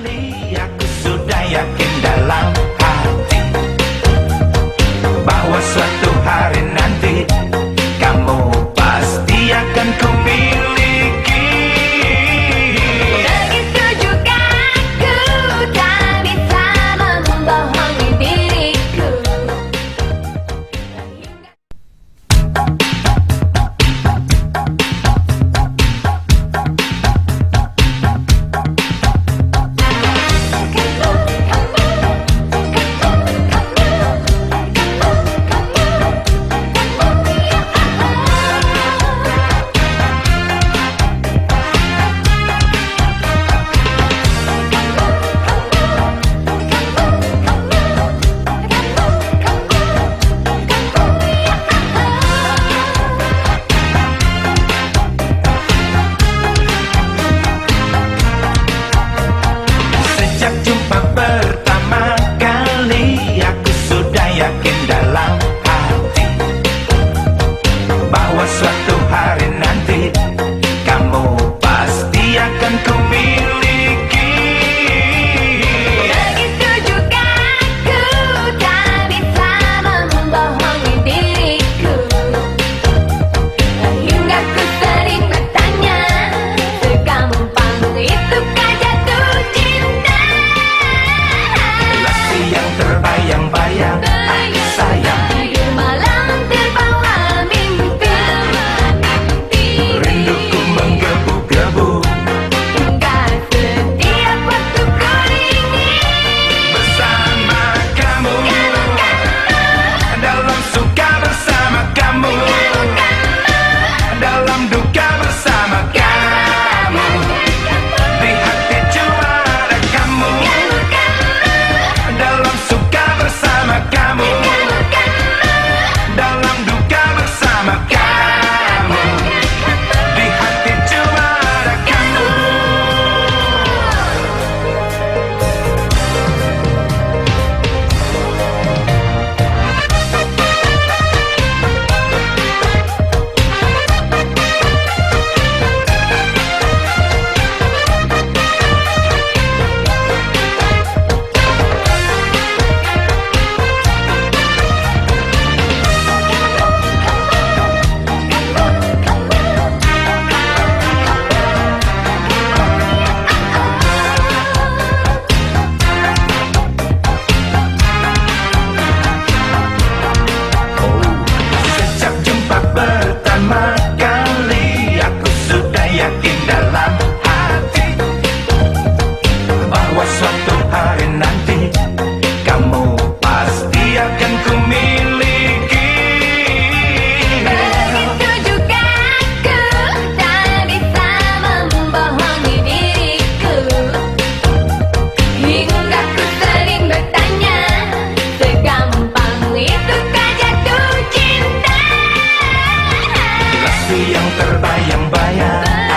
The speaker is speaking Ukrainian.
kembali Aku sudah yakin 白羊，白羊。